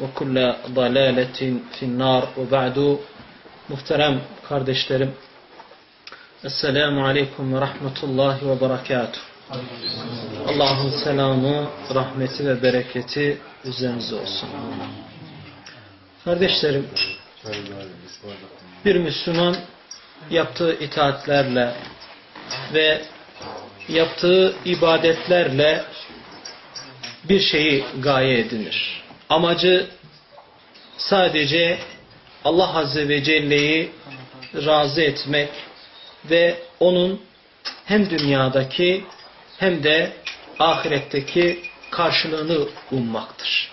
وكل ضلالة في النار وبعد muhterem kardeşlerim Esselamu Aleyküm ve Rahmetullahi ve Berekatuhu Allah'ın selamı, rahmeti ve bereketi üzerinize olsun. Kardeşlerim, bir Müslüman yaptığı itaatlerle ve yaptığı ibadetlerle bir şeyi gaye edinir. Amacı sadece Allah Azze ve Celle'yi razı etmek ve onun hem dünyadaki hem de ahiretteki karşılığını ummaktır.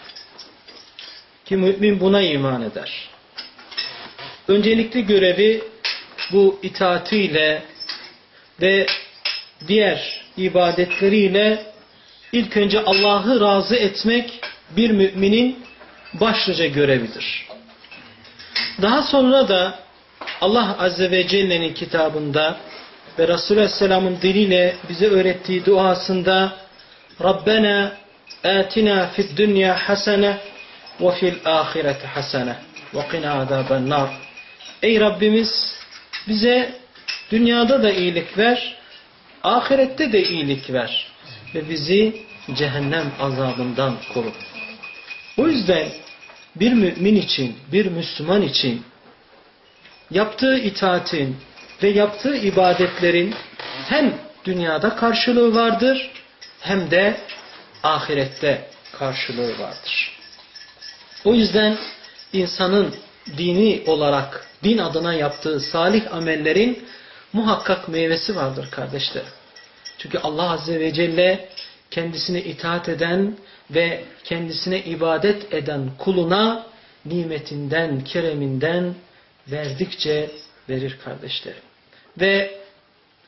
Ki mümin buna iman eder. Öncelikli görevi bu itaatiyle ve diğer ibadetleriyle ilk önce Allah'ı razı etmek bir müminin başlıca görevidir. Daha sonra da Allah Azze ve Celle'nin kitabında ve Resulü Aleyhisselam'ın diliyle bize öğrettiği duasında Rabbena atina fid dünya hasene ve fil ahireti hasene ve qina azaben nar Ey Rabbimiz bize dünyada da iyilik ver, ahirette de iyilik ver ve bizi cehennem azabından koru. O yüzden bir mümin için, bir Müslüman için yaptığı itaatin ve yaptığı ibadetlerin hem dünyada karşılığı vardır hem de ahirette karşılığı vardır. O yüzden insanın dini olarak din adına yaptığı salih amellerin muhakkak meyvesi vardır kardeşlerim. Çünkü Allah Azze ve Celle kendisine itaat eden ve kendisine ibadet eden kuluna nimetinden, kereminden verdikçe verir kardeşlerim. Ve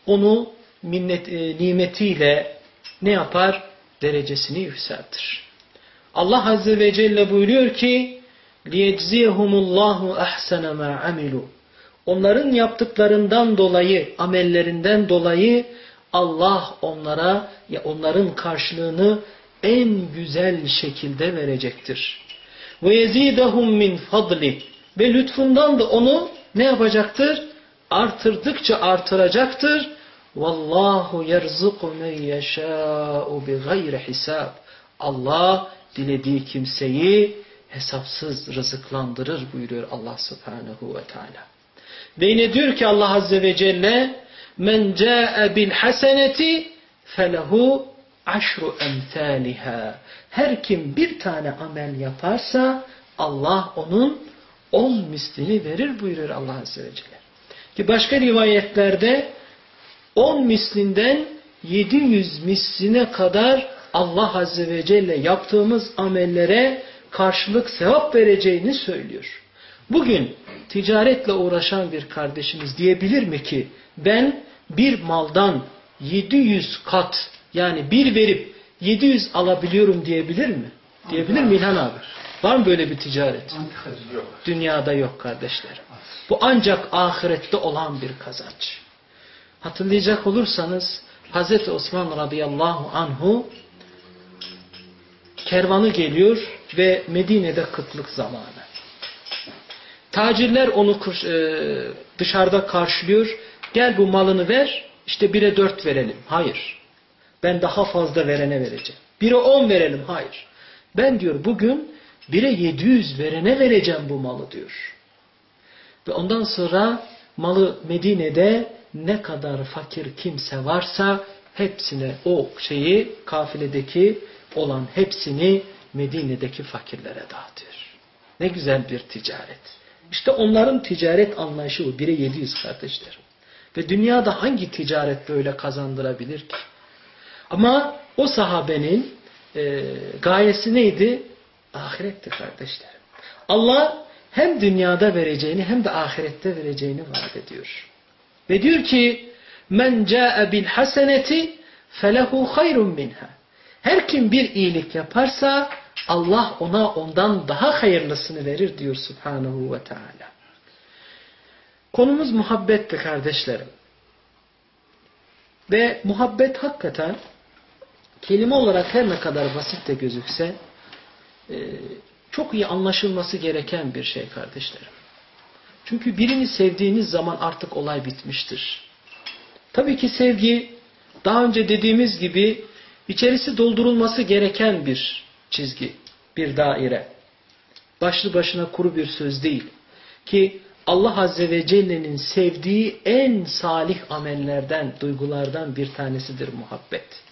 onu minnet, e, nimetiyle ne yapar? Derecesini yükseltir. Allah Azze ve Celle buyuruyor ki لِيَجْزِيهُمُ اللّٰهُ اَحْسَنَ مَا عَمِلُوا Onların yaptıklarından dolayı, amellerinden dolayı Allah onlara ya onların karşılığını en güzel şekilde verecektir. Ve yezidahum min fadli ve lütfundan da onu ne yapacaktır? Artırdıkça artıracaktır. Vallahu yerzuku men yeşâ'u bi gayri hisab. Allah dilediği kimseyi hesapsız rızıklandırır buyuruyor Allah subhanehu ve teala. Ve yine diyor ki Allah azze ve celle men ca'e bil haseneti felehu aşru emthaliha. Her kim bir tane amel yaparsa Allah onun on mislini verir buyuruyor Allah azze ve celle. Ki başka rivayetlerde on mislinden 700 misline kadar Allah azze ve celle yaptığımız amellere karşılık sevap vereceğini söylüyor. Bugün ticaretle uğraşan bir kardeşimiz diyebilir mi ki ben bir maldan 700 kat yani bir verip 700 alabiliyorum diyebilir mi? Diyebilir mi İlhan abi? Var mı böyle bir ticaret? Dünyada yok kardeşlerim. Bu ancak ahirette olan bir kazanç. Hatırlayacak olursanız Hz. Osman radıyallahu anhu kervanı geliyor ve Medine'de kıtlık zamanı. Tacirler onu e, dışarıda karşılıyor. Gel bu malını ver, işte bire dört verelim. Hayır. Ben daha fazla verene vereceğim. Bire on verelim. Hayır. Ben diyor bugün bire yedi yüz verene vereceğim bu malı diyor. Ve ondan sonra malı Medine'de ne kadar fakir kimse varsa hepsine o şeyi kafiledeki olan hepsini Medine'deki fakirlere dağıtıyor. Ne güzel bir ticaret. İşte onların ticaret anlayışı bu. Bire 700 kardeşlerim. Ve dünyada hangi ticaret böyle kazandırabilir ki? Ama o sahabenin e, gayesi neydi? Ahiretti kardeşlerim. Allah hem dünyada vereceğini hem de ahirette vereceğini vaat ediyor. Ve diyor ki men ca'e bil haseneti felehu hayrun minha. Her kim bir iyilik yaparsa Allah ona ondan daha hayırlısını verir diyor Subhanahu ve Teala. Konumuz muhabbetti kardeşlerim. Ve muhabbet hakikaten kelime olarak her ne kadar basit de gözükse e, çok iyi anlaşılması gereken bir şey kardeşlerim. Çünkü birini sevdiğiniz zaman artık olay bitmiştir. Tabii ki sevgi daha önce dediğimiz gibi içerisi doldurulması gereken bir çizgi, bir daire. Başlı başına kuru bir söz değil. Ki Allah Azze ve Celle'nin sevdiği en salih amellerden, duygulardan bir tanesidir muhabbet.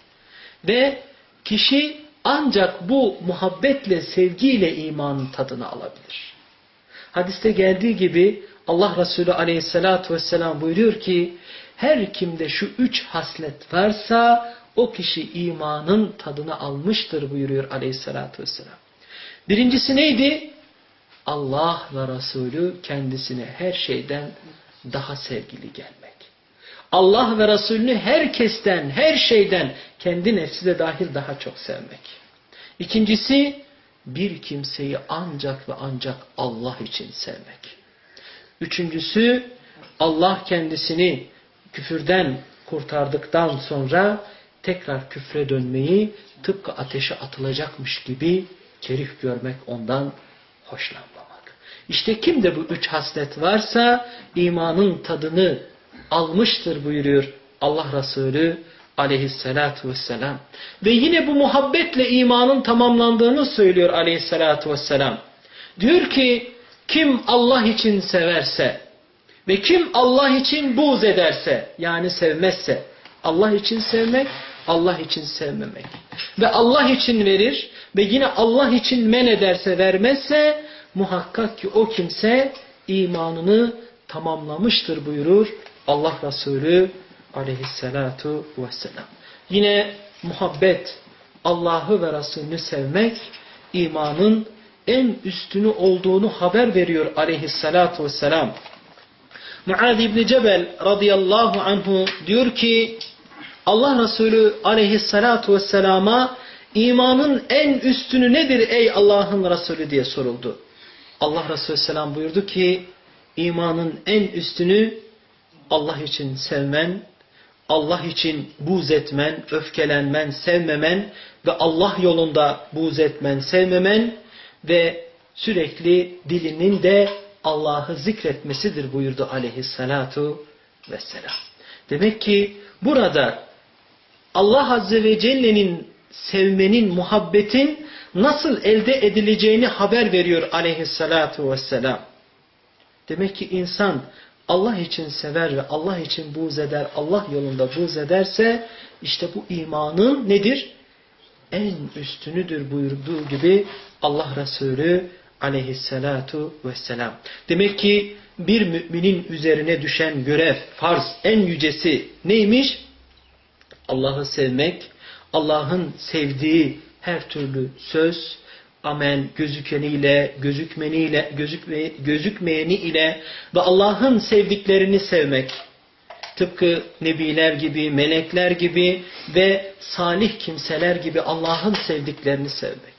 Ve kişi ancak bu muhabbetle, sevgiyle imanın tadını alabilir. Hadiste geldiği gibi Allah Resulü aleyhissalatu vesselam buyuruyor ki her kimde şu üç haslet varsa o kişi imanın tadını almıştır buyuruyor aleyhissalatü vesselam. Birincisi neydi? Allah ve Resulü kendisine her şeyden daha sevgili gelmek. Allah ve Resulünü herkesten, her şeyden kendi nefsi de dahil daha çok sevmek. İkincisi bir kimseyi ancak ve ancak Allah için sevmek. Üçüncüsü Allah kendisini küfürden kurtardıktan sonra tekrar küfre dönmeyi tıpkı ateşe atılacakmış gibi kerih görmek ondan hoşlanmamak. İşte kimde bu üç haslet varsa imanın tadını almıştır buyuruyor Allah Resulü aleyhissalatu vesselam. Ve yine bu muhabbetle imanın tamamlandığını söylüyor aleyhissalatu vesselam. Diyor ki kim Allah için severse ve kim Allah için buğz ederse yani sevmezse Allah için sevmek Allah için sevmemek. Ve Allah için verir ve yine Allah için men ederse vermezse muhakkak ki o kimse imanını tamamlamıştır buyurur Allah Resulü aleyhissalatu vesselam. Yine muhabbet, Allah'ı ve Resulünü sevmek imanın en üstünü olduğunu haber veriyor aleyhissalatu vesselam. Muad İbni Cebel radıyallahu anhu diyor ki Allah Resulü aleyhissalatu vesselama imanın en üstünü nedir ey Allah'ın Resulü diye soruldu. Allah Resulü selam buyurdu ki imanın en üstünü Allah için sevmen, Allah için buz etmen, öfkelenmen, sevmemen ve Allah yolunda buz etmen, sevmemen ve sürekli dilinin de Allah'ı zikretmesidir buyurdu aleyhissalatu vesselam. Demek ki burada Allah Azze ve Celle'nin sevmenin, muhabbetin nasıl elde edileceğini haber veriyor aleyhissalatu vesselam. Demek ki insan Allah için sever ve Allah için buğz eder, Allah yolunda buğz ederse işte bu imanın nedir? En üstünüdür buyurduğu gibi Allah Resulü aleyhissalatu vesselam. Demek ki bir müminin üzerine düşen görev, farz en yücesi neymiş? Allah'ı sevmek, Allah'ın sevdiği her türlü söz, amel gözükeniyle, gözükmeniyle, gözükme, gözükmeyeni ile ve Allah'ın sevdiklerini sevmek. Tıpkı nebiler gibi, melekler gibi ve salih kimseler gibi Allah'ın sevdiklerini sevmek.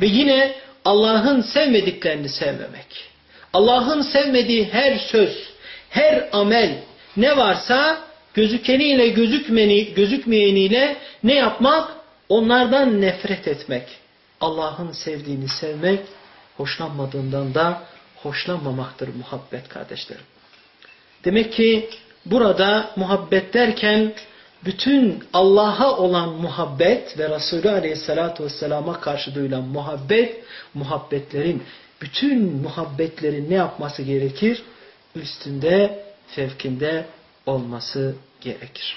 Ve yine Allah'ın sevmediklerini sevmemek. Allah'ın sevmediği her söz, her amel ne varsa gözükeniyle gözükmeni, gözükmeyeniyle ne yapmak? Onlardan nefret etmek. Allah'ın sevdiğini sevmek, hoşlanmadığından da hoşlanmamaktır muhabbet kardeşlerim. Demek ki burada muhabbet derken bütün Allah'a olan muhabbet ve Resulü Aleyhisselatü Vesselam'a karşı duyulan muhabbet, muhabbetlerin, bütün muhabbetlerin ne yapması gerekir? Üstünde, fevkinde olması gerekir.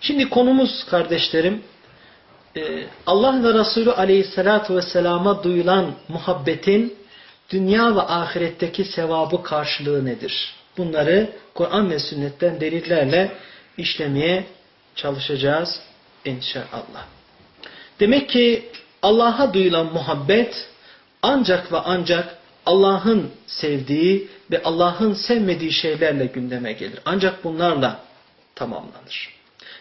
Şimdi konumuz kardeşlerim, Allah ve Resulü Aleyhisselatü Vesselam'a duyulan muhabbetin dünya ve ahiretteki sevabı karşılığı nedir? Bunları Kur'an ve sünnetten delillerle işlemeye çalışacağız inşallah. Demek ki Allah'a duyulan muhabbet ancak ve ancak Allah'ın sevdiği ve Allah'ın sevmediği şeylerle gündeme gelir. Ancak bunlarla tamamlanır.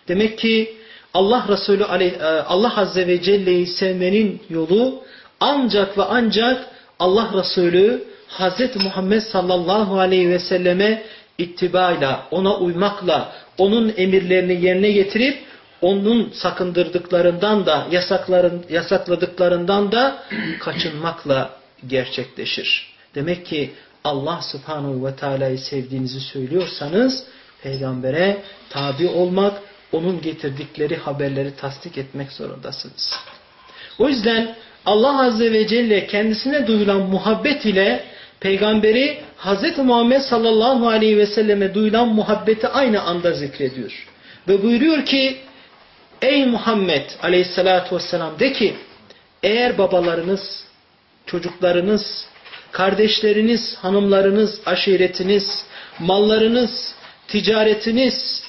Demek ki Allah Resulü e, Allah Azze ve Celle'yi sevmenin yolu ancak ve ancak Allah Resulü Hazreti Muhammed sallallahu aleyhi ve selleme ittibayla, ona uymakla, onun emirlerini yerine getirip onun sakındırdıklarından da yasakların, yasakladıklarından da kaçınmakla gerçekleşir. Demek ki Allah subhanahu ve teala'yı sevdiğinizi söylüyorsanız peygambere tabi olmak, onun getirdikleri haberleri tasdik etmek zorundasınız. O yüzden Allah azze ve celle kendisine duyulan muhabbet ile peygamberi Hz. Muhammed sallallahu aleyhi ve selleme duyulan muhabbeti aynı anda zikrediyor. Ve buyuruyor ki ey Muhammed aleyhissalatu vesselam de ki eğer babalarınız, çocuklarınız, kardeşleriniz, hanımlarınız, aşiretiniz, mallarınız, ticaretiniz,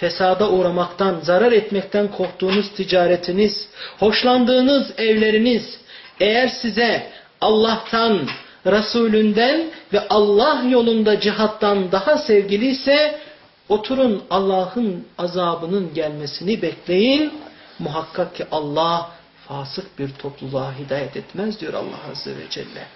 fesada uğramaktan, zarar etmekten korktuğunuz ticaretiniz, hoşlandığınız evleriniz, eğer size Allah'tan, Resulünden ve Allah yolunda cihattan daha sevgiliyse, oturun Allah'ın azabının gelmesini bekleyin. Muhakkak ki Allah fasık bir topluluğa hidayet etmez diyor Allah Azze ve Celle.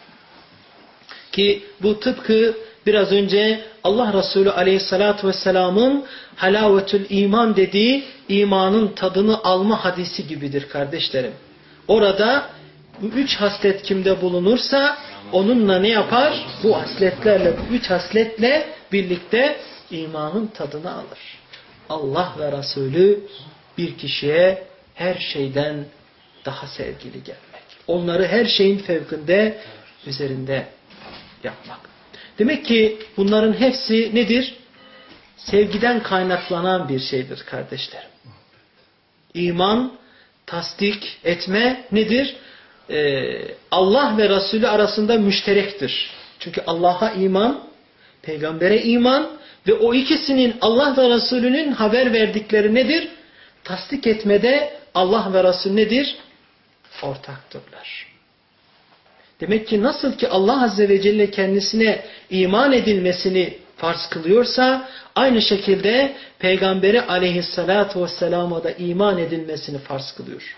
Ki bu tıpkı biraz önce Allah Resulü Aleyhisselatü Vesselam'ın halavetül iman dediği imanın tadını alma hadisi gibidir kardeşlerim. Orada üç haslet kimde bulunursa onunla ne yapar? Bu hasletlerle, bu üç hasletle birlikte imanın tadını alır. Allah ve Resulü bir kişiye her şeyden daha sevgili gelmek. Onları her şeyin fevkinde, üzerinde yapmak. Demek ki bunların hepsi nedir? Sevgiden kaynaklanan bir şeydir kardeşlerim. İman, tasdik etme nedir? Ee, Allah ve Resulü arasında müşterektir. Çünkü Allah'a iman, peygambere iman ve o ikisinin Allah ve Resulünün haber verdikleri nedir? Tasdik etmede Allah ve Resul nedir? Ortaktırlar. Demek ki nasıl ki Allah Azze ve Celle kendisine iman edilmesini farz kılıyorsa aynı şekilde Peygamberi aleyhissalatu vesselama da iman edilmesini farz kılıyor.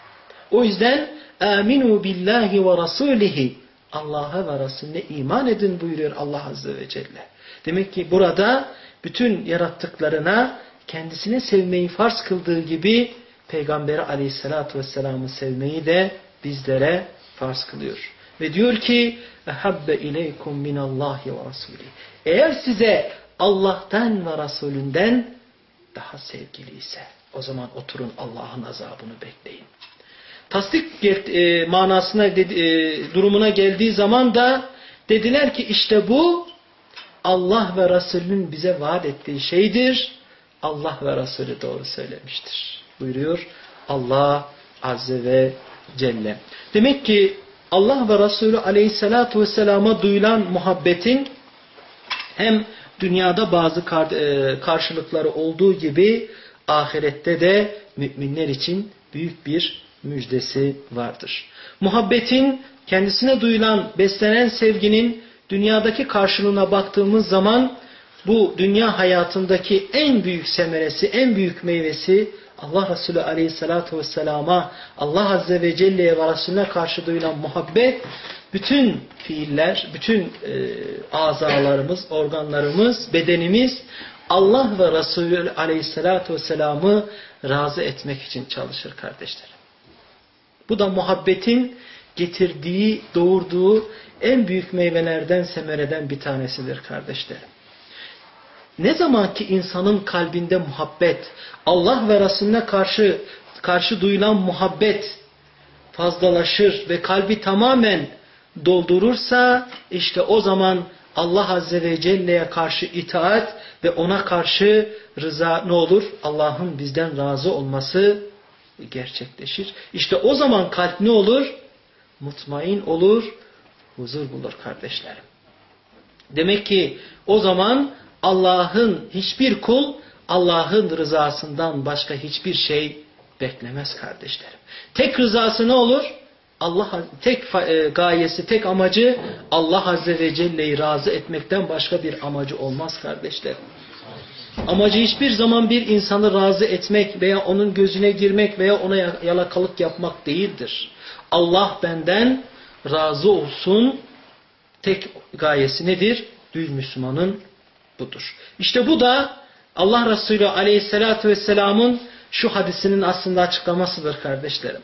O yüzden aminu billahi ve rasulihi Allah'a ve Resulüne iman edin buyuruyor Allah Azze ve Celle. Demek ki burada bütün yarattıklarına kendisini sevmeyi farz kıldığı gibi Peygamberi aleyhissalatu vesselam'ı sevmeyi de bizlere farz kılıyor. Ve diyor ki اَحَبَّ اِلَيْكُمْ مِنَ اللّٰهِ وَرَسُولِهِ Eğer size Allah'tan ve Resulünden daha sevgiliyse o zaman oturun Allah'ın azabını bekleyin. Tasdik e, manasına e, durumuna geldiği zaman da dediler ki işte bu Allah ve Resulünün bize vaat ettiği şeydir. Allah ve Resulü doğru söylemiştir. Buyuruyor Allah Azze ve Celle. Demek ki Allah ve Resulü aleyhissalatu vesselama duyulan muhabbetin hem dünyada bazı e, karşılıkları olduğu gibi ahirette de müminler için büyük bir müjdesi vardır. Muhabbetin kendisine duyulan, beslenen sevginin dünyadaki karşılığına baktığımız zaman bu dünya hayatındaki en büyük semeresi, en büyük meyvesi Allah Resulü Aleyhisselatü Vesselam'a, Allah Azze ve Celle'ye ve Resulüne karşı duyulan muhabbet bütün fiiller, bütün e, azalarımız, organlarımız, bedenimiz Allah ve Resulü aleyhissalatu vesselam'ı razı etmek için çalışır kardeşlerim. Bu da muhabbetin getirdiği, doğurduğu en büyük meyvelerden, semereden bir tanesidir kardeşlerim. Ne zaman ki insanın kalbinde muhabbet, Allah ve Resulüne karşı karşı duyulan muhabbet fazlalaşır ve kalbi tamamen doldurursa işte o zaman Allah Azze ve Celle'ye karşı itaat ve ona karşı rıza ne olur? Allah'ın bizden razı olması gerçekleşir. İşte o zaman kalp ne olur? Mutmain olur, huzur bulur kardeşlerim. Demek ki o zaman Allah'ın hiçbir kul Allah'ın rızasından başka hiçbir şey beklemez kardeşlerim. Tek rızası ne olur? Allah tek e, gayesi, tek amacı Allah Azze ve Celle'yi razı etmekten başka bir amacı olmaz kardeşlerim. Amacı hiçbir zaman bir insanı razı etmek veya onun gözüne girmek veya ona yalakalık yapmak değildir. Allah benden razı olsun tek gayesi nedir? Bir Müslümanın budur. İşte bu da Allah Resulü Aleyhisselatü Vesselam'ın şu hadisinin aslında açıklamasıdır kardeşlerim.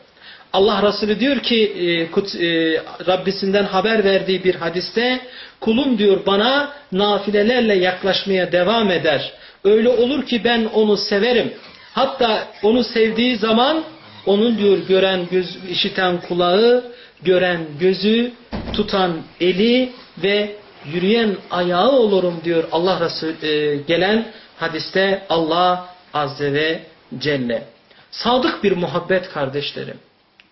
Allah Resulü diyor ki e, e, Rabbisinden haber verdiği bir hadiste kulum diyor bana nafilelerle yaklaşmaya devam eder. Öyle olur ki ben onu severim. Hatta onu sevdiği zaman onun diyor gören göz, işiten kulağı, gören gözü, tutan eli ve yürüyen ayağı olurum diyor Allah Resulü e, gelen hadiste Allah Azze ve Celle. Sadık bir muhabbet kardeşlerim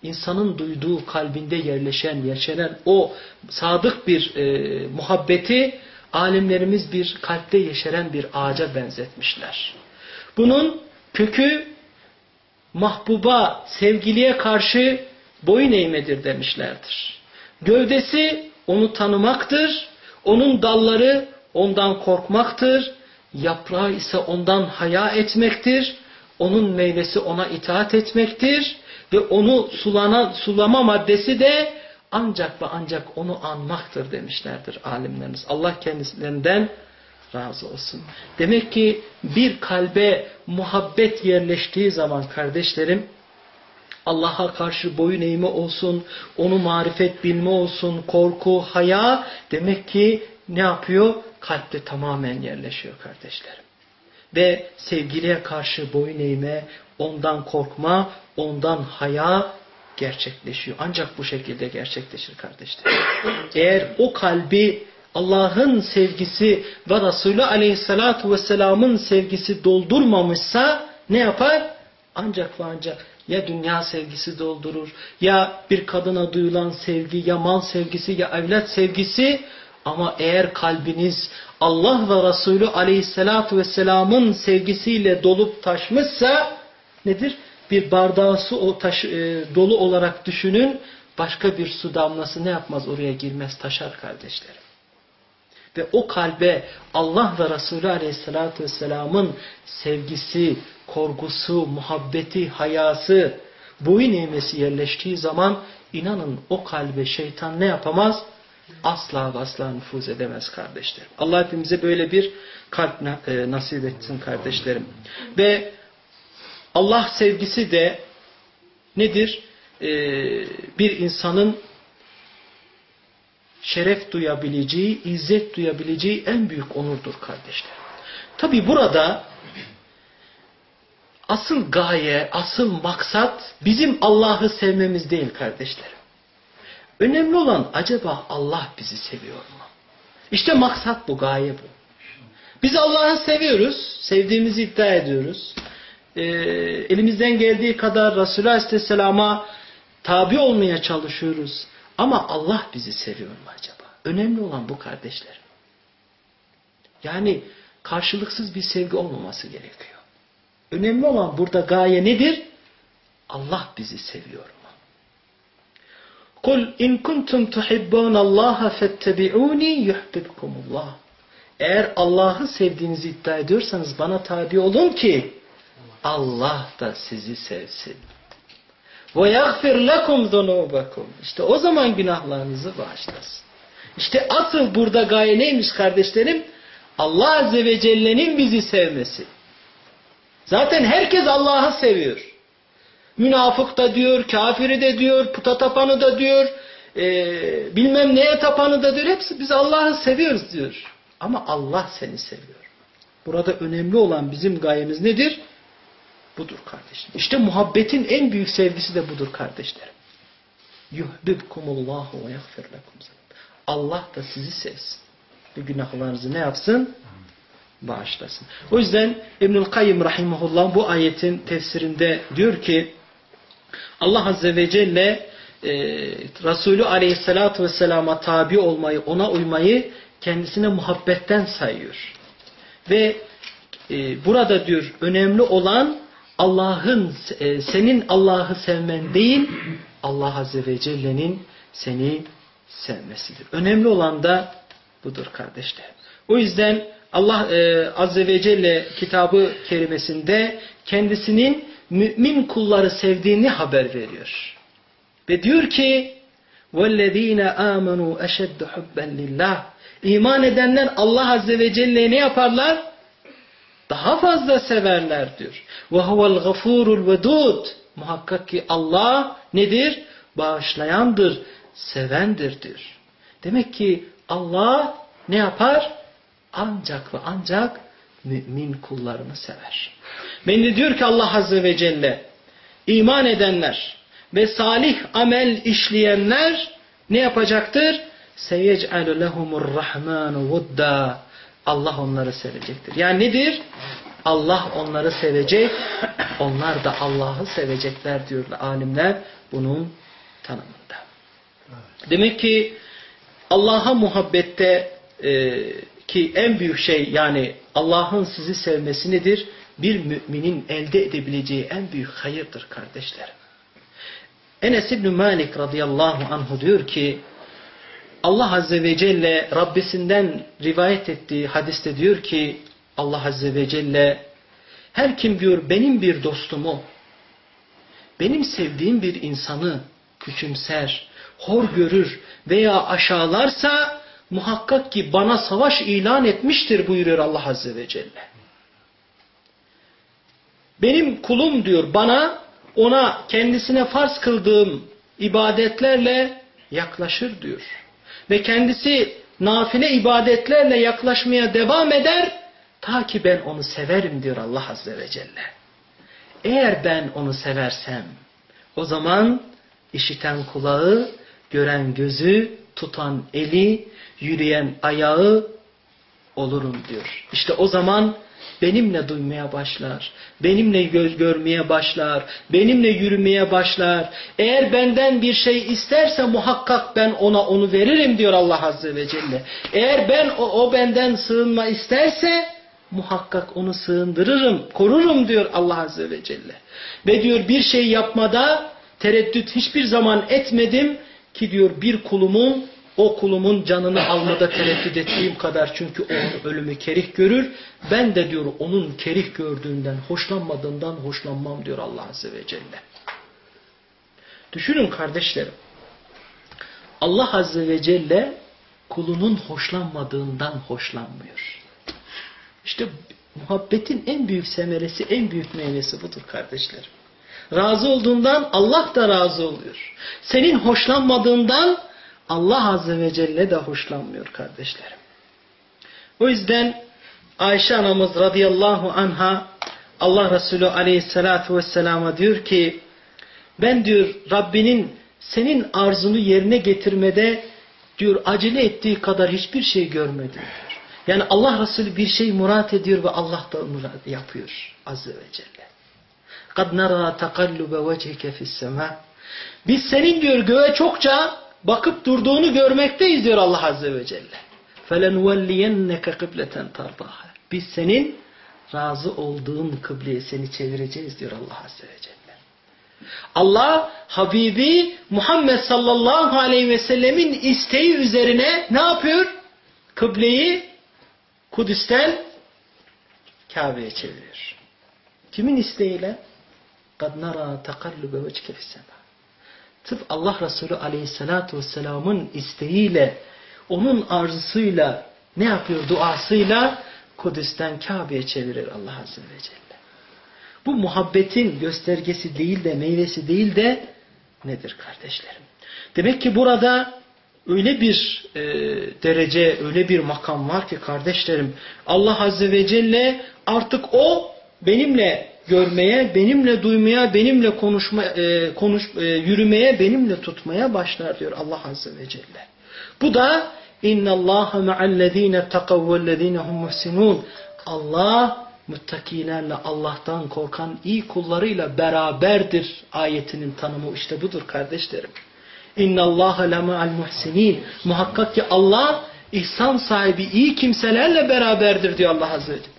insanın duyduğu kalbinde yerleşen, yaşanan o sadık bir e, muhabbeti alimlerimiz bir kalpte yeşeren bir ağaca benzetmişler. Bunun kökü mahbuba, sevgiliye karşı boyun eğmedir demişlerdir. Gövdesi onu tanımaktır, onun dalları ondan korkmaktır, yaprağı ise ondan haya etmektir, onun meyvesi ona itaat etmektir ve onu sulana, sulama maddesi de ancak ve ancak onu anmaktır demişlerdir alimlerimiz. Allah kendisinden razı olsun. Demek ki bir kalbe muhabbet yerleştiği zaman kardeşlerim Allah'a karşı boyun eğme olsun, onu marifet bilme olsun, korku, haya demek ki ne yapıyor? Kalpte tamamen yerleşiyor kardeşlerim. Ve sevgiliye karşı boyun eğme, ondan korkma, ondan haya gerçekleşiyor. Ancak bu şekilde gerçekleşir kardeşler. Eğer o kalbi Allah'ın sevgisi ve Resulü aleyhissalatu vesselamın sevgisi doldurmamışsa ne yapar? Ancak ve ancak ya dünya sevgisi doldurur ya bir kadına duyulan sevgi ya mal sevgisi ya evlat sevgisi ama eğer kalbiniz Allah ve Resulü aleyhissalatu vesselamın sevgisiyle dolup taşmışsa nedir? Bir bardağı su taş, e, dolu olarak düşünün. Başka bir su damlası ne yapmaz? Oraya girmez, taşar kardeşlerim. Ve o kalbe Allah ve Resulü Aleyhisselatü Vesselam'ın sevgisi, korgusu, muhabbeti, hayası, boyun eğmesi yerleştiği zaman inanın o kalbe şeytan ne yapamaz? Asla ve asla nüfuz edemez kardeşlerim. Allah hepimize böyle bir kalp e, nasip etsin kardeşlerim. Ve Allah sevgisi de nedir? Ee, bir insanın şeref duyabileceği, izzet duyabileceği en büyük onurdur kardeşler. Tabi burada asıl gaye, asıl maksat bizim Allah'ı sevmemiz değil kardeşlerim. Önemli olan acaba Allah bizi seviyor mu? İşte maksat bu, gaye bu. Biz Allah'ı seviyoruz, sevdiğimizi iddia ediyoruz e, elimizden geldiği kadar Resulullah Aleyhisselam'a tabi olmaya çalışıyoruz. Ama Allah bizi seviyor mu acaba? Önemli olan bu kardeşler. Yani karşılıksız bir sevgi olmaması gerekiyor. Önemli olan burada gaye nedir? Allah bizi seviyor mu? Kul in kuntum tuhibbun Allah fettebi'uni yuhibbukumullah. Eğer Allah'ı sevdiğinizi iddia ediyorsanız bana tabi olun ki Allah da sizi sevsin. Ve yagfir lekum zunubakum. İşte o zaman günahlarınızı bağışlasın. İşte asıl burada gaye neymiş kardeşlerim? Allah Azze ve Celle'nin bizi sevmesi. Zaten herkes Allah'ı seviyor. Münafık da diyor, kafiri de diyor, puta tapanı da diyor, e, bilmem neye tapanı da diyor. Hepsi biz Allah'ı seviyoruz diyor. Ama Allah seni seviyor. Burada önemli olan bizim gayemiz nedir? Budur kardeşim. İşte muhabbetin en büyük sevgisi de budur kardeşlerim. Yuhbibkumullahu ve yagfir lekum. Allah da sizi sevsin. Ve günahlarınızı ne yapsın? Bağışlasın. O yüzden İbnül Kayyım Rahimahullah bu ayetin tefsirinde diyor ki Allah Azze ve Celle e, Resulü Aleyhisselatü Vesselam'a tabi olmayı, ona uymayı kendisine muhabbetten sayıyor. Ve e, burada diyor önemli olan Allah'ın e, senin Allah'ı sevmen değil Allah Azze ve Celle'nin seni sevmesidir. Önemli olan da budur kardeşler. O yüzden Allah e, Azze ve Celle kitabı kerimesinde kendisinin mümin kulları sevdiğini haber veriyor. Ve diyor ki وَالَّذ۪ينَ آمَنُوا اَشَدُّ حُبًّا لِلّٰهِ İman edenler Allah Azze ve Celle'yi ne yaparlar? Daha fazla severler diyor. وَهُوَ الْغَفُورُ الْوَدُودُ Muhakkak ki Allah nedir? Bağışlayandır, sevendir diyor. Demek ki Allah ne yapar? Ancak ve ancak mümin kullarını sever. Ben de diyor ki Allah Azze ve Celle iman edenler ve salih amel işleyenler ne yapacaktır? سَيَجْعَلُ لَهُمُ الرَّحْمَانُ وُدَّى Allah onları sevecektir. Yani nedir? Allah onları sevecek, onlar da Allah'ı sevecekler diyorlar alimler bunun tanımında. Demek ki Allah'a muhabbette e, ki en büyük şey yani Allah'ın sizi sevmesi nedir? Bir müminin elde edebileceği en büyük hayırdır kardeşlerim. Enes İbni Malik radıyallahu anhu diyor ki Allah Azze ve Celle Rabbisinden rivayet ettiği hadiste diyor ki Allah Azze ve Celle her kim diyor benim bir dostumu benim sevdiğim bir insanı küçümser, hor görür veya aşağılarsa muhakkak ki bana savaş ilan etmiştir buyuruyor Allah Azze ve Celle. Benim kulum diyor bana ona kendisine farz kıldığım ibadetlerle yaklaşır diyor. Ve kendisi nafile ibadetlerle yaklaşmaya devam eder ta ki ben onu severim diyor Allah Azze ve Celle. Eğer ben onu seversem o zaman işiten kulağı, gören gözü, tutan eli, yürüyen ayağı olurum diyor. İşte o zaman benimle duymaya başlar, benimle gö görmeye başlar, benimle yürümeye başlar. Eğer benden bir şey isterse muhakkak ben ona onu veririm diyor Allah Azze ve Celle. Eğer ben o, o benden sığınma isterse muhakkak onu sığındırırım, korurum diyor Allah Azze ve Celle. Ve diyor bir şey yapmada tereddüt hiçbir zaman etmedim ki diyor bir kulumun o kulumun canını almada tereddüt ettiğim kadar çünkü onun ölümü kerih görür. Ben de diyor onun kerih gördüğünden, hoşlanmadığından hoşlanmam diyor Allah Azze ve Celle. Düşünün kardeşlerim. Allah Azze ve Celle kulunun hoşlanmadığından hoşlanmıyor. İşte muhabbetin en büyük semeresi, en büyük meyvesi budur kardeşlerim. Razı olduğundan Allah da razı oluyor. Senin hoşlanmadığından Allah Azze ve Celle de hoşlanmıyor kardeşlerim. O yüzden Ayşe anamız radıyallahu anha Allah Resulü aleyhissalatu vesselama diyor ki ben diyor Rabbinin senin arzunu yerine getirmede diyor acele ettiği kadar hiçbir şey görmedim diyor. Yani Allah Resulü bir şey murat ediyor ve Allah da onu yapıyor Azze ve Celle. قَدْ نَرَى تَقَلُّبَ وَجْهِكَ فِي السَّمَاءِ Biz senin diyor göğe çokça bakıp durduğunu görmekteyiz diyor Allah Azze ve Celle. فَلَنُوَلِّيَنَّكَ قِبْلَةً تَرْضَاهَا Biz senin razı olduğun kıbleye seni çevireceğiz diyor Allah Azze ve Celle. Allah Habibi Muhammed sallallahu aleyhi ve sellemin isteği üzerine ne yapıyor? Kıbleyi Kudüs'ten Kabe'ye çeviriyor. Kimin isteğiyle? قَدْ نَرَى تَقَلُّبَ وَجْكَ فِي السَّمَا Sırf Allah Resulü aleyhissalatu vesselamın isteğiyle, onun arzusuyla, ne yapıyor duasıyla Kudüs'ten Kabe'ye çevirir Allah Azze ve Celle. Bu muhabbetin göstergesi değil de meyvesi değil de nedir kardeşlerim? Demek ki burada öyle bir e, derece, öyle bir makam var ki kardeşlerim Allah Azze ve Celle artık o benimle görmeye, benimle duymaya, benimle konuşma, e, konuş, e, yürümeye, benimle tutmaya başlar diyor Allah Azze ve Celle. Bu da inna Allaha ma'allezine takav vellezine hum muhsinun. Allah muttakilerle Allah'tan korkan iyi kullarıyla beraberdir ayetinin tanımı işte budur kardeşlerim. İnna Allaha lema'al muhsinin. Muhakkak ki Allah ihsan sahibi iyi kimselerle beraberdir diyor Allah Azze ve Celle.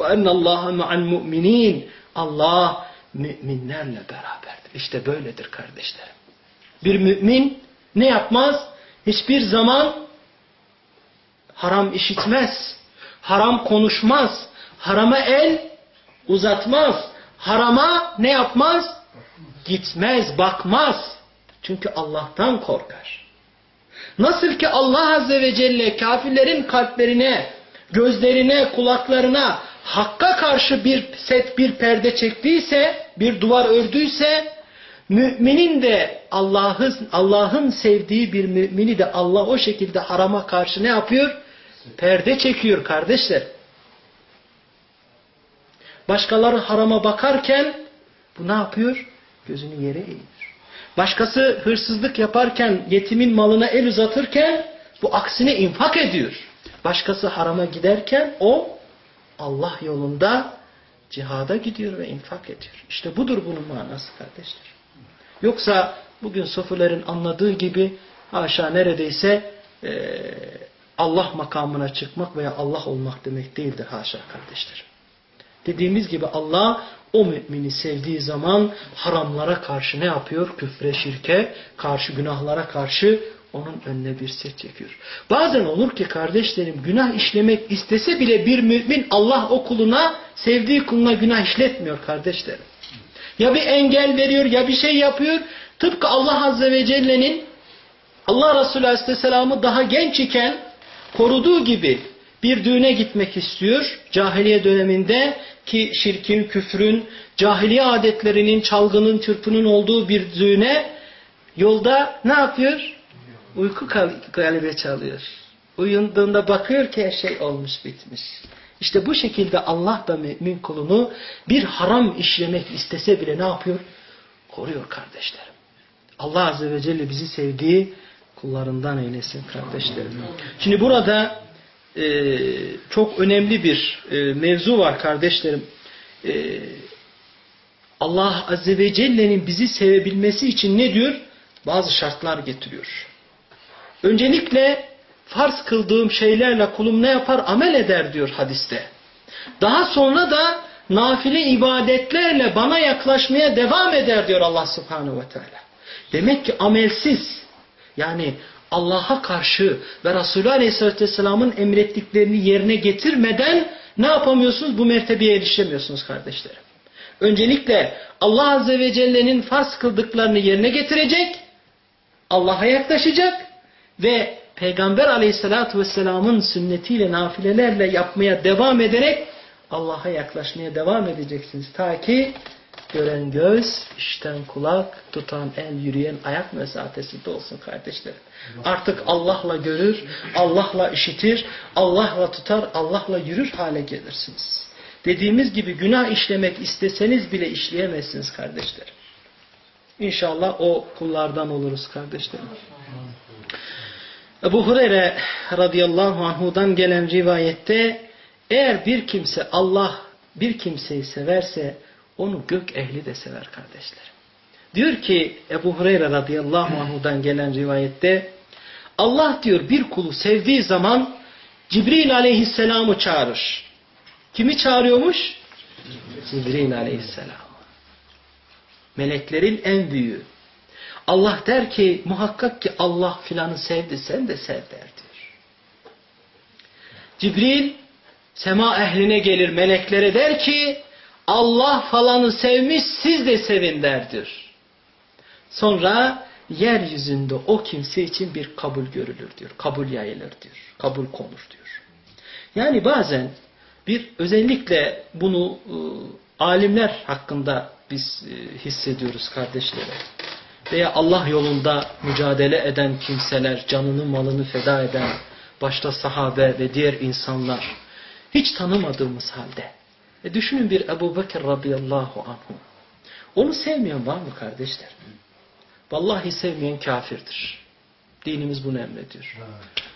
Ve ennallâhe ma'al mu'minin. Allah müminlerle beraberdir. İşte böyledir kardeşlerim. Bir mümin ne yapmaz? Hiçbir zaman haram işitmez. Haram konuşmaz. Harama el uzatmaz. Harama ne yapmaz? Gitmez, bakmaz. Çünkü Allah'tan korkar. Nasıl ki Allah Azze ve Celle kafirlerin kalplerine, gözlerine, kulaklarına hakka karşı bir set, bir perde çektiyse, bir duvar ördüyse, müminin de Allah'ın Allah'ın sevdiği bir mümini de Allah o şekilde harama karşı ne yapıyor? Perde çekiyor kardeşler. Başkaları harama bakarken bu ne yapıyor? Gözünü yere eğiyor. Başkası hırsızlık yaparken yetimin malına el uzatırken bu aksine infak ediyor. Başkası harama giderken o Allah yolunda cihada gidiyor ve infak ediyor. İşte budur bunun manası kardeşler. Yoksa bugün sofilerin anladığı gibi haşa neredeyse e, Allah makamına çıkmak veya Allah olmak demek değildir haşa kardeşler. Dediğimiz gibi Allah o mümini sevdiği zaman haramlara karşı ne yapıyor? Küfre, şirke karşı, günahlara karşı onun önüne bir set çekiyor. Bazen olur ki kardeşlerim günah işlemek istese bile bir mümin Allah o kuluna sevdiği kuluna günah işletmiyor kardeşlerim. Ya bir engel veriyor ya bir şey yapıyor. Tıpkı Allah Azze ve Celle'nin Allah Resulü Aleyhisselam'ı daha genç iken koruduğu gibi bir düğüne gitmek istiyor. Cahiliye döneminde ki şirkin, küfrün, cahiliye adetlerinin, çalgının, çırpının olduğu bir düğüne yolda ne yapıyor? Uyku galibe çalıyor. Uyunduğunda bakıyor ki her şey olmuş bitmiş. İşte bu şekilde Allah da mümin kulunu bir haram işlemek istese bile ne yapıyor? Koruyor kardeşlerim. Allah Azze ve Celle bizi sevdiği kullarından eylesin kardeşlerim. Şimdi burada e, çok önemli bir e, mevzu var kardeşlerim. E, Allah Azze ve Celle'nin bizi sevebilmesi için ne diyor? Bazı şartlar getiriyor. Öncelikle farz kıldığım şeylerle kulum ne yapar? Amel eder diyor hadiste. Daha sonra da nafile ibadetlerle bana yaklaşmaya devam eder diyor Allah subhanahu ve teala. Demek ki amelsiz yani Allah'a karşı ve Resulü aleyhissalatü vesselamın emrettiklerini yerine getirmeden ne yapamıyorsunuz? Bu mertebeye erişemiyorsunuz kardeşlerim. Öncelikle Allah azze ve celle'nin farz kıldıklarını yerine getirecek, Allah'a yaklaşacak ve Peygamber aleyhissalatü vesselamın sünnetiyle, nafilelerle yapmaya devam ederek Allah'a yaklaşmaya devam edeceksiniz. Ta ki gören göz, işten kulak, tutan el, yürüyen ayak mesafesinde olsun kardeşlerim. Artık Allah'la görür, Allah'la işitir, Allah'la tutar, Allah'la yürür hale gelirsiniz. Dediğimiz gibi günah işlemek isteseniz bile işleyemezsiniz kardeşlerim. İnşallah o kullardan oluruz kardeşlerim. Ebu Hureyre radıyallahu anhudan gelen rivayette eğer bir kimse Allah bir kimseyi severse onu gök ehli de sever kardeşlerim. Diyor ki Ebu Hureyre radıyallahu anhudan gelen rivayette Allah diyor bir kulu sevdiği zaman Cibril aleyhisselamı çağırır. Kimi çağırıyormuş? Cibril aleyhisselam. Meleklerin en büyüğü. Allah der ki muhakkak ki Allah filanı sevdi sen de sev der. Cibril sema ehline gelir meleklere der ki Allah falanı sevmiş siz de sevin derdir. Sonra yeryüzünde o kimse için bir kabul görülür diyor. Kabul yayılır diyor. Kabul konur diyor. Yani bazen bir özellikle bunu e, alimler hakkında biz e, hissediyoruz kardeşlerim. Veya Allah yolunda mücadele eden kimseler, canını malını feda eden, başta sahabe ve diğer insanlar, hiç tanımadığımız halde. E düşünün bir Ebu Bekir radıyallahu anhu. Onu sevmeyen var mı kardeşler? Vallahi sevmeyen kafirdir. Dinimiz bunu emrediyor.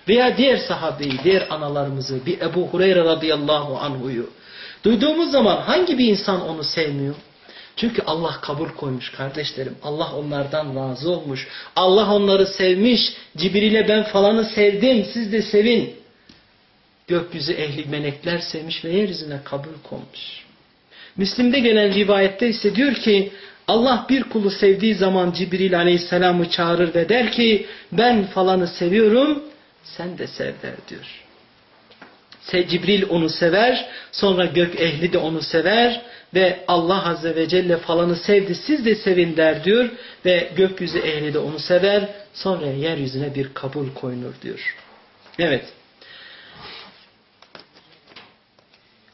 Veya diğer sahabeyi, diğer analarımızı, bir Ebu Hureyre radıyallahu anhuyu duyduğumuz zaman hangi bir insan onu sevmiyor? Çünkü Allah kabul koymuş kardeşlerim. Allah onlardan razı olmuş. Allah onları sevmiş. Cibril'e ben falanı sevdim siz de sevin. Gökyüzü ehli melekler sevmiş ve yeryüzüne kabul konmuş. Müslim'de gelen rivayette ise diyor ki Allah bir kulu sevdiği zaman Cibril aleyhisselamı çağırır ve der ki ben falanı seviyorum sen de sev der diyor. Cibril onu sever sonra gök ehli de onu sever ve Allah Azze ve Celle falanı sevdi siz de sevin der diyor ve gökyüzü ehli de onu sever sonra yeryüzüne bir kabul koyulur diyor. Evet.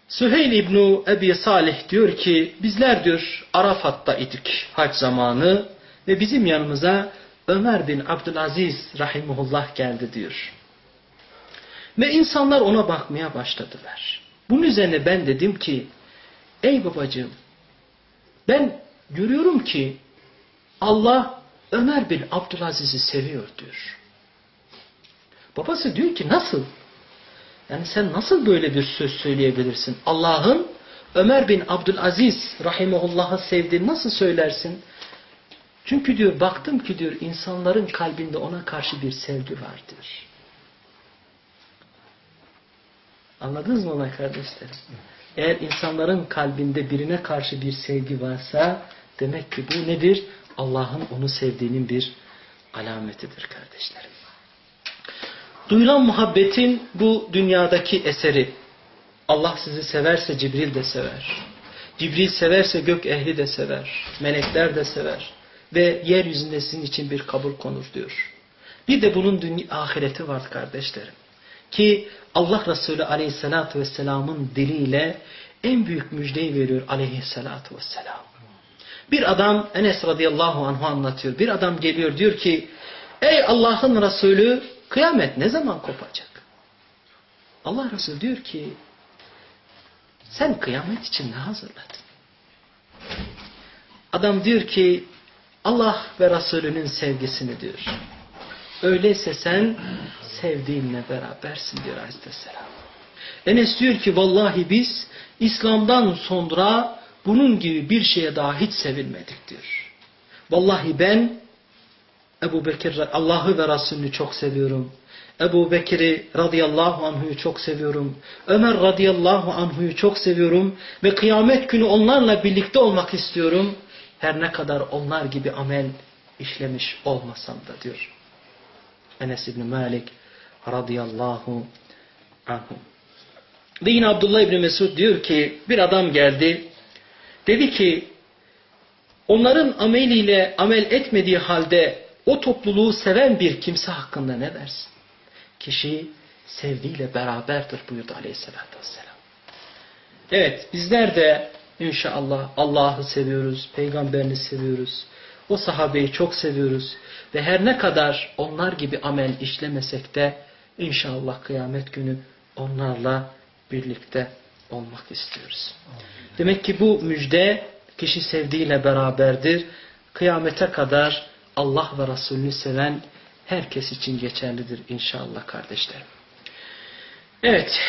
Süheyl İbni Ebi Salih diyor ki bizler diyor Arafat'ta idik hac zamanı ve bizim yanımıza Ömer bin Abdülaziz rahimullah geldi diyor. Ve insanlar ona bakmaya başladılar. Bunun üzerine ben dedim ki ey babacığım ben görüyorum ki Allah Ömer bin Abdülaziz'i seviyor diyor. Babası diyor ki nasıl? Yani sen nasıl böyle bir söz söyleyebilirsin? Allah'ın Ömer bin Abdülaziz rahimullah'ı sevdiğini nasıl söylersin? Çünkü diyor baktım ki diyor insanların kalbinde ona karşı bir sevgi vardır. Anladınız mı ona kardeşlerim? Eğer insanların kalbinde birine karşı bir sevgi varsa demek ki bu nedir? Allah'ın onu sevdiğinin bir alametidir kardeşlerim. Duyulan muhabbetin bu dünyadaki eseri. Allah sizi severse Cibril de sever. Cibril severse gök ehli de sever. Melekler de sever. Ve yeryüzünde sizin için bir kabul konur diyor. Bir de bunun dünya, ahireti var kardeşlerim. Ki Allah Resulü aleyhissalatü vesselamın diliyle en büyük müjdeyi veriyor aleyhissalatü vesselam. Bir adam Enes radıyallahu anhu anlatıyor. Bir adam geliyor diyor ki ey Allah'ın Resulü Kıyamet ne zaman kopacak? Allah Resulü diyor ki sen kıyamet için ne hazırladın? Adam diyor ki Allah ve Resulünün sevgisini diyor. Öyleyse sen sevdiğinle berabersin diyor Aleyhisselam. Enes diyor ki vallahi biz İslam'dan sonra bunun gibi bir şeye daha hiç sevilmedik diyor. Vallahi ben Ebu Bekir Allah'ı ve Resulünü çok seviyorum. Ebu Bekir'i radıyallahu anhu'yu çok seviyorum. Ömer radıyallahu anhu'yu çok seviyorum. Ve kıyamet günü onlarla birlikte olmak istiyorum. Her ne kadar onlar gibi amel işlemiş olmasam da diyor. Enes İbni Malik radıyallahu anhu. Ve yine Abdullah İbni Mesud diyor ki bir adam geldi. Dedi ki onların ameliyle amel etmediği halde o topluluğu seven bir kimse hakkında ne dersin? Kişi sevdiğiyle beraberdir buyurdu aleyhissalatü vesselam. Evet bizler de inşallah Allah'ı seviyoruz, peygamberini seviyoruz. O sahabeyi çok seviyoruz. Ve her ne kadar onlar gibi amel işlemesek de inşallah kıyamet günü onlarla birlikte olmak istiyoruz. Demek ki bu müjde kişi sevdiğiyle beraberdir. Kıyamete kadar Allah ve Resulünü seven herkes için geçerlidir inşallah kardeşlerim. Evet.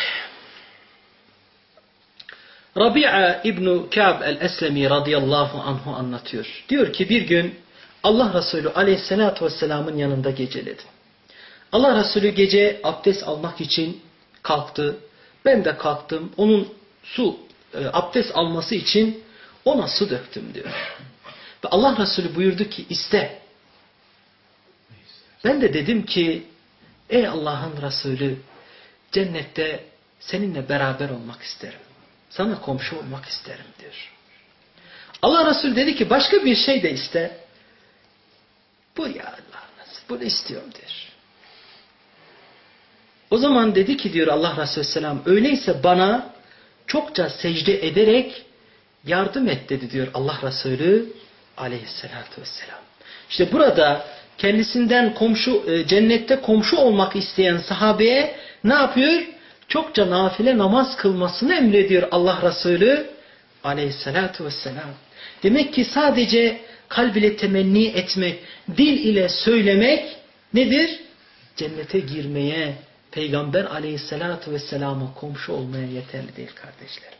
Rabia İbni Ka'b el-Eslemi radıyallahu anhu anlatıyor. Diyor ki bir gün Allah Resulü aleyhissalatü vesselamın yanında geceledi. Allah Resulü gece abdest almak için kalktı. Ben de kalktım. Onun su, e, abdest alması için ona su döktüm diyor. Ve Allah Resulü buyurdu ki iste. Ben de dedim ki ey Allah'ın Resulü cennette seninle beraber olmak isterim. Sana komşu olmak isterim diyor. Allah Resulü dedi ki başka bir şey de iste. Bu ya Allah nasıl? Bunu istiyorum der. O zaman dedi ki diyor Allah Resulü Selam öyleyse bana çokça secde ederek yardım et dedi diyor Allah Resulü aleyhissalatü vesselam. İşte burada kendisinden komşu e, cennette komşu olmak isteyen sahabeye ne yapıyor? Çokça nafile namaz kılmasını emrediyor Allah Resulü aleyhissalatü vesselam. Demek ki sadece kalb ile temenni etmek, dil ile söylemek nedir? Cennete girmeye, Peygamber aleyhissalatü vesselama komşu olmaya yeterli değil kardeşlerim.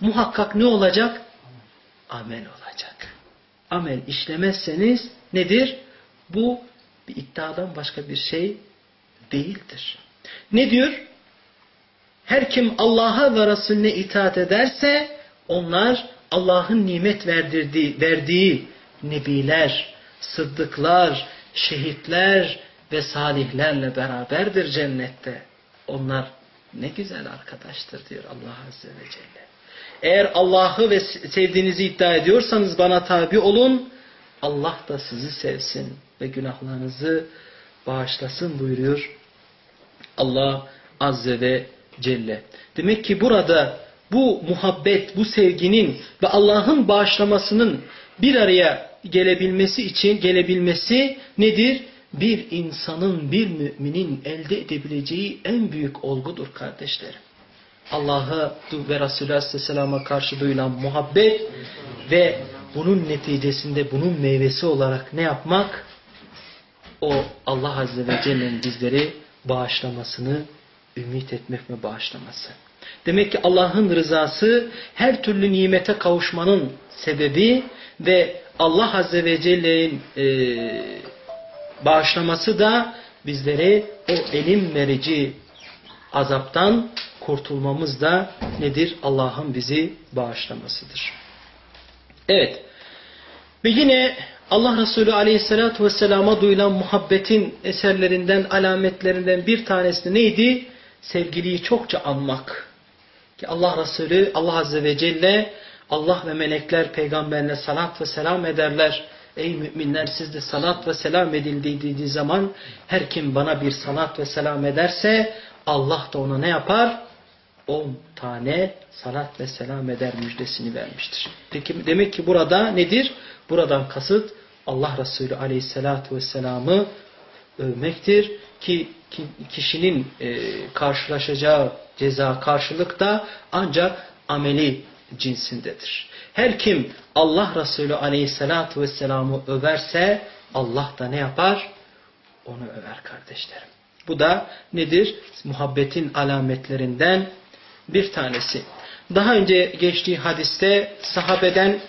Muhakkak ne olacak? Amel olacak. Amel işlemezseniz nedir? Bu bir iddiadan başka bir şey değildir. Ne diyor? Her kim Allah'a ve Resulüne itaat ederse onlar Allah'ın nimet verdirdiği, verdiği nebiler, sıddıklar, şehitler ve salihlerle beraberdir cennette. Onlar ne güzel arkadaştır diyor Allah Azze ve Celle. Eğer Allah'ı ve sevdiğinizi iddia ediyorsanız bana tabi olun. Allah da sizi sevsin ve günahlarınızı bağışlasın buyuruyor Allah Azze ve Celle. Demek ki burada bu muhabbet, bu sevginin ve Allah'ın bağışlamasının bir araya gelebilmesi için gelebilmesi nedir? Bir insanın, bir müminin elde edebileceği en büyük olgudur kardeşlerim. Allah'a ve Resulü Aleyhisselam'a karşı duyulan muhabbet ve bunun neticesinde bunun meyvesi olarak ne yapmak? O Allah Azze ve Celle'nin bizleri bağışlamasını ümit etmek ve bağışlaması. Demek ki Allah'ın rızası her türlü nimete kavuşmanın sebebi ve Allah Azze ve Celle'nin e, bağışlaması da bizlere o elim verici azaptan kurtulmamız da nedir? Allah'ın bizi bağışlamasıdır. Evet. Ve yine Allah Resulü Aleyhisselatü Vesselam'a duyulan muhabbetin eserlerinden, alametlerinden bir tanesi neydi? Sevgiliyi çokça anmak. Ki Allah Resulü, Allah Azze ve Celle, Allah ve melekler peygamberine salat ve selam ederler. Ey müminler siz de salat ve selam edildiği zaman her kim bana bir salat ve selam ederse Allah da ona ne yapar? On tane salat ve selam eder müjdesini vermiştir. Peki demek ki burada nedir? Buradan kasıt Allah Resulü aleyhissalatu vesselam'ı övmektir ki kişinin e, karşılaşacağı ceza karşılık da ancak ameli cinsindedir. Her kim Allah Resulü aleyhissalatu vesselam'ı överse Allah da ne yapar? Onu över kardeşlerim. Bu da nedir? Muhabbetin alametlerinden bir tanesi. Daha önce geçtiği hadiste sahabeden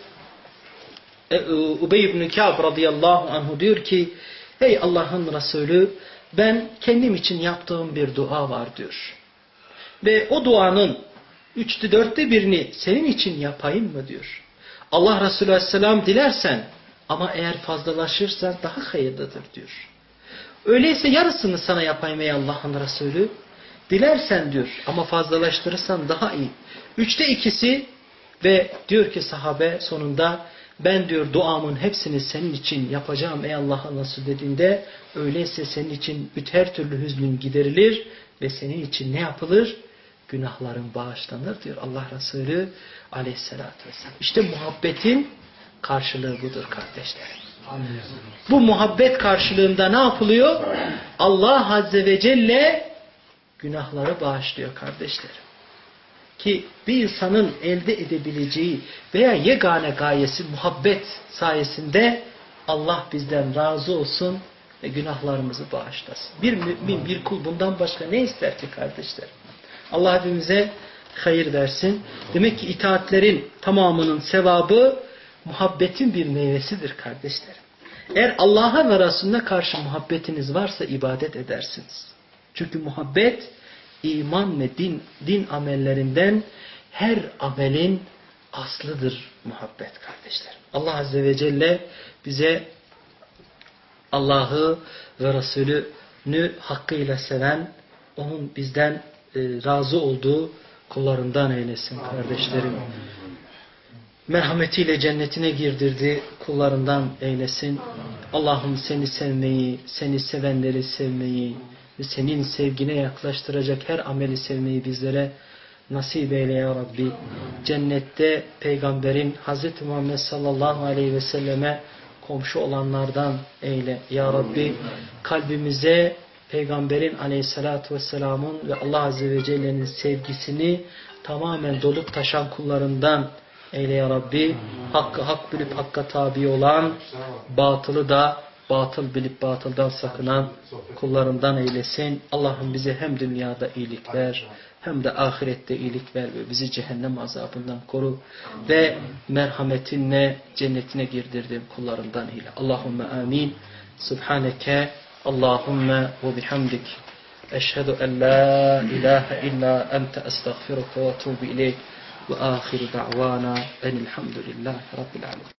e, Ubey ibn Ka'b radıyallahu anhu diyor ki Ey Allah'ın Resulü ben kendim için yaptığım bir dua var diyor. Ve o duanın üçte dörtte birini senin için yapayım mı diyor. Allah Resulü Aleyhisselam dilersen ama eğer fazlalaşırsa daha hayırlıdır diyor. Öyleyse yarısını sana yapayım ey Allah'ın Resulü. Dilersen diyor ama fazlalaştırırsan daha iyi. Üçte ikisi ve diyor ki sahabe sonunda ben diyor duamın hepsini senin için yapacağım ey Allah'ın Resulü dediğinde öyleyse senin için her türlü hüznün giderilir ve senin için ne yapılır? Günahların bağışlanır diyor Allah Resulü aleyhissalatü vesselam. İşte muhabbetin karşılığı budur kardeşlerim. Bu muhabbet karşılığında ne yapılıyor? Allah Azze ve Celle günahları bağışlıyor kardeşlerim. Ki bir insanın elde edebileceği veya yegane gayesi muhabbet sayesinde Allah bizden razı olsun ve günahlarımızı bağışlasın. Bir mümin, bir kul bundan başka ne ister ki kardeşlerim? Allah hepimize hayır versin. Demek ki itaatlerin tamamının sevabı muhabbetin bir meyvesidir kardeşlerim. Eğer Allah'a ve Resulüne karşı muhabbetiniz varsa ibadet edersiniz. Çünkü muhabbet iman ve din, din amellerinden her amelin aslıdır muhabbet kardeşlerim. Allah Azze ve Celle bize Allah'ı ve Resulünü hakkıyla seven, onun bizden e, razı olduğu kullarından eylesin kardeşlerim. Merhametiyle cennetine girdirdi kullarından eylesin. Allah'ım seni sevmeyi, seni sevenleri sevmeyi ve senin sevgine yaklaştıracak her ameli sevmeyi bizlere nasip eyle ya Rabbi. Cennette peygamberin Hazreti Muhammed sallallahu aleyhi ve selleme komşu olanlardan eyle ya Rabbi. Kalbimize peygamberin aleyhissalatü vesselamın ve Allah azze ve celle'nin sevgisini tamamen dolup taşan kullarından eyle ya Rabbi. Hakkı hak bilip hakka tabi olan, batılı da batıl bilip batıldan sakınan kullarından eylesin. Allah'ım bize hem dünyada iyilik ver, hem de ahirette iyilik ver ve bizi cehennem azabından koru ve merhametinle cennetine girdirdiğin kullarından eyle. Allahümme amin. Subhaneke Allahümme ve bihamdik. Eşhedü en la ilahe illa ente estağfiruka ve etubu ileyk. Ve ahiru da'vana enilhamdülillahi rabbil alemin.